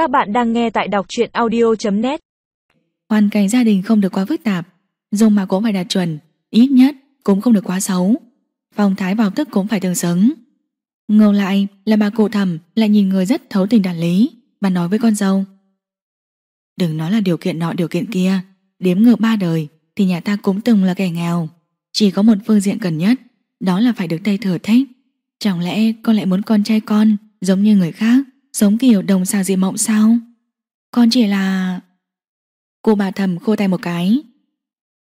Các bạn đang nghe tại đọc truyện audio.net Hoàn cảnh gia đình không được quá phức tạp, Dùng mà cũng phải đạt chuẩn, Ít nhất cũng không được quá xấu. Phong thái vào tức cũng phải tương xứng. Ngược lại là bà cụ thầm, Lại nhìn người rất thấu tình đạt lý, Bà nói với con dâu. Đừng nói là điều kiện nọ, điều kiện kia, Đếm ngược ba đời Thì nhà ta cũng từng là kẻ nghèo. Chỉ có một phương diện cần nhất, Đó là phải được Tây Thừa thích Chẳng lẽ con lại muốn con trai con Giống như người khác? Giống kiểu đồng xào dị mộng sao? Con chỉ là Cô bà thầm khô tay một cái.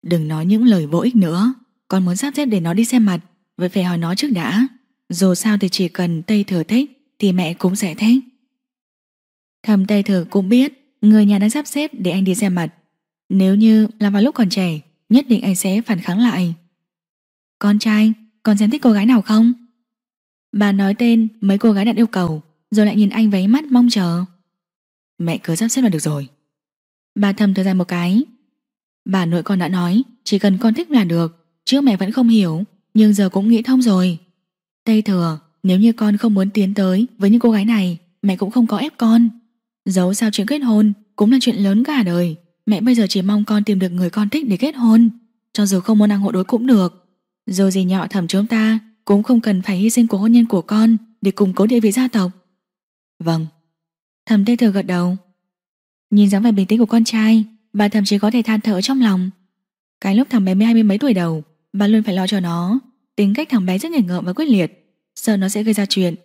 Đừng nói những lời vô ích nữa. Con muốn sắp xếp để nó đi xem mặt Vậy phải hỏi nó trước đã. Dù sao thì chỉ cần Tây Thừa thích, Thì mẹ cũng sẽ thích. Thầm Tây Thừa cũng biết, Người nhà đang sắp xếp để anh đi xem mặt. Nếu như là vào lúc còn trẻ, Nhất định anh sẽ phản kháng lại. Con trai, Con xem thích cô gái nào không? Bà nói tên mấy cô gái đặt yêu cầu. Rồi lại nhìn anh váy mắt mong chờ. Mẹ cứ sắp xếp là được rồi. Bà thầm thời gian một cái. Bà nội con đã nói Chỉ cần con thích là được Trước mẹ vẫn không hiểu Nhưng giờ cũng nghĩ thông rồi. Tây thừa Nếu như con không muốn tiến tới với những cô gái này Mẹ cũng không có ép con. Dẫu sao chuyện kết hôn Cũng là chuyện lớn cả đời Mẹ bây giờ chỉ mong con tìm được người con thích để kết hôn Cho dù không muốn ăn hộ đối cũng được. Dù gì nhọ thầm chúng ta Cũng không cần phải hy sinh của hôn nhân của con Để củng cố địa vị gia tộc Vâng. Thầm tê thừa gật đầu. Nhìn dáng vẻ bình tĩnh của con trai, Bà thậm chí có thể than thở trong lòng. Cái lúc thằng bé mới hai mươi mấy tuổi đầu, Bà luôn phải lo cho nó. Tính cách thằng bé rất nghịch ngợm và quyết liệt, Sợ nó sẽ gây ra chuyện.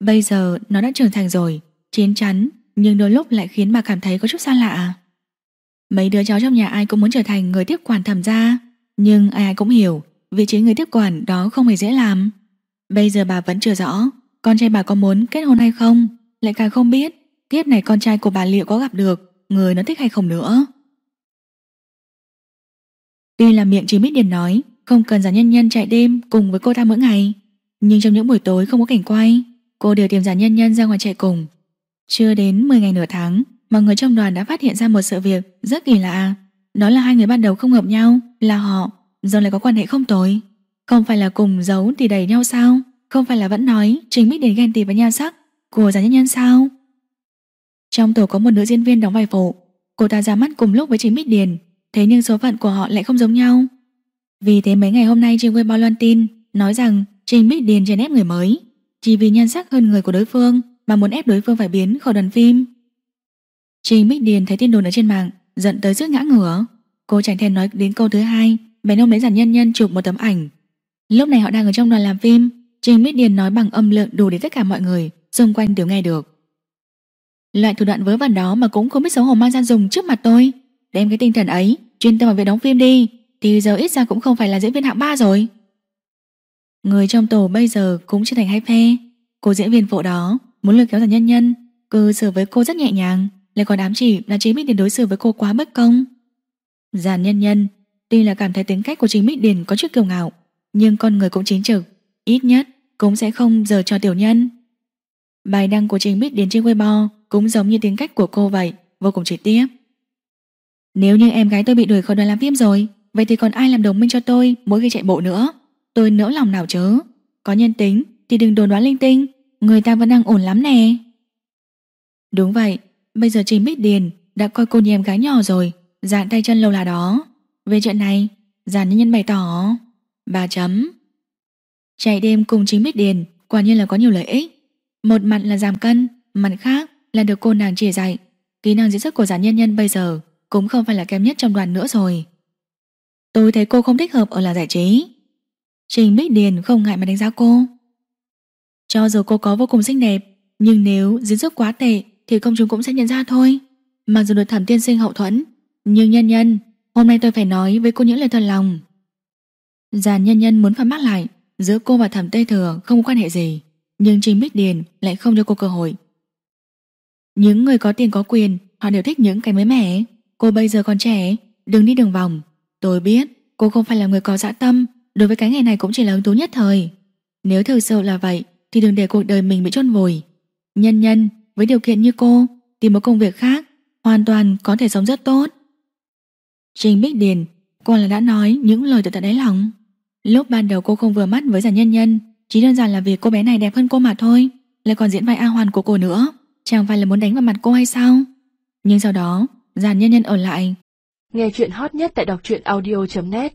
Bây giờ nó đã trưởng thành rồi Chiến chắn, Nhưng đôi lúc lại khiến bà cảm thấy có chút xa lạ. Mấy đứa cháu trong nhà ai cũng muốn trở thành người tiếp quản thẩm gia, Nhưng ai ai cũng hiểu, Vị trí người tiếp quản đó không hề dễ làm. Bây giờ bà vẫn chưa rõ, Con trai bà có muốn kết hôn hay không. Lại càng không biết, Tiếp này con trai của bà liệu có gặp được Người nó thích hay không nữa. Tuy là miệng chỉ biết Điền nói, Không cần giả nhân nhân chạy đêm cùng với cô ta mỗi ngày, Nhưng trong những buổi tối không có cảnh quay, Cô đều tìm giả nhân nhân ra ngoài chạy cùng. Chưa đến 10 ngày nửa tháng Mọi người trong đoàn đã phát hiện ra một sự việc Rất kỳ lạ. Đó là hai người ban đầu không hợp nhau, Là họ rồi lại có quan hệ không tối Không phải là cùng giấu thì đẩy nhau sao? Không phải là vẫn nói Trình Bích Điền ghen tị với nhan sắc của giả nhân nhân sao? Trong tổ có một nữ diễn viên đóng vai phụ. Cô ta ra mắt cùng lúc với Trình Bích Điền. Thế nhưng số phận của họ lại không giống nhau. Vì thế mấy ngày hôm nay trên Weibo loan tin Nói rằng Trình Bích Điền chèn ép người mới. Chỉ vì nhan sắc hơn người của đối phương Mà muốn ép đối phương phải biến khỏi đoàn phim. Trình Bích Điền thấy tin đồn ở trên mạng, Giận tới sức ngã ngửa. Cô chẳng thèm nói đến câu thứ hai Bèn ông lấy giản nhân nhân chụp một tấm ảnh. Lúc này họ đang ở trong đoàn làm phim, Trình Bích Điền nói bằng âm lượng đủ để tất cả mọi người Xung quanh đều nghe được. Loại thủ đoạn vớ vẩn đó mà cũng không biết xấu hổ mang ra dùng trước mặt tôi. Đem cái tinh thần ấy, Chuyên tâm vào việc đóng phim đi, Thì giờ ít ra cũng không phải là diễn viên hạng ba rồi. Người trong tổ bây giờ cũng trở thành hai phe. Cô diễn viên phụ đó Muốn lôi kéo giả nhân nhân, Cư xử với cô rất nhẹ nhàng, Lại còn ám chỉ là chính mình Điền đối xử với cô quá bất công. Giàn nhân nhân, Tuy là cảm thấy tính cách của chính Mỹ Điền có chút kiêu ngạo, Nhưng con người cũng chính trực, Ít nhất cũng sẽ không giờ cho tiểu nhân. Bài đăng của Trình Bích Điền trên Weibo Cũng giống như tính cách của cô vậy, Vô cùng trực tiếp. Nếu như em gái tôi bị đuổi khỏi đoàn làm phim rồi, Vậy thì còn ai làm đồng minh cho tôi Mỗi khi chạy bộ nữa? Tôi nỡ lòng nào chứ? Có nhân tính thì đừng đồn đoán linh tinh, Người ta vẫn đang ổn lắm nè. Đúng vậy, Bây giờ Trình Bích Điền đã coi cô như em gái nhỏ rồi, Dạn tay chân lâu là đó. Về chuyện này Giản nhân nhân bày tỏ. Bà chấm. Chạy đêm cùng Trình Bích Điền Quả nhiên là có nhiều lợi ích. Một mặt là giảm cân, Mặt khác là được cô nàng chỉ dạy. Kỹ năng diễn xuất của giả nhân nhân bây giờ Cũng không phải là kém nhất trong đoàn nữa rồi. Tôi thấy cô không thích hợp ở là giải trí. Trình Bích Điền không ngại mà đánh giá cô. Cho dù cô có vô cùng xinh đẹp, Nhưng nếu diễn xuất quá tệ Thì công chúng cũng sẽ nhận ra thôi. Mặc dù được thẩm tiên sinh hậu thuẫn, Nhưng nhân nhân, Hôm nay tôi phải nói với cô những lời thật lòng. Giàn nhân nhân muốn phản bác lại, Giữa cô và thẩm Tây Thừa không có quan hệ gì. Nhưng Trình Bích Điền lại không cho cô cơ hội. Những người có tiền có quyền, Họ đều thích những cái mới mẻ. Cô bây giờ còn trẻ, Đừng đi đường vòng. Tôi biết, cô không phải là người có dã tâm, Đối với cái ngày này cũng chỉ là hứng thú nhất thời. Nếu thực sự là vậy, Thì đừng để cuộc đời mình bị chôn vùi. Nhân nhân, với điều kiện như cô, Tìm một công việc khác, Hoàn toàn có thể sống rất tốt. Trình Bích Điền Cô là đã nói những lời từ tận đáy lòng. Lúc ban đầu cô không vừa mắt với giả nhân nhân chỉ đơn giản là vì cô bé này đẹp hơn cô mà thôi, Lại còn diễn vai A Hoàn của cô nữa. Chẳng phải là muốn đánh vào mặt cô hay sao? Nhưng sau đó Giàn nhân nhân ở lại. Nghe chuyện hot nhất tại đọc truyện audio.net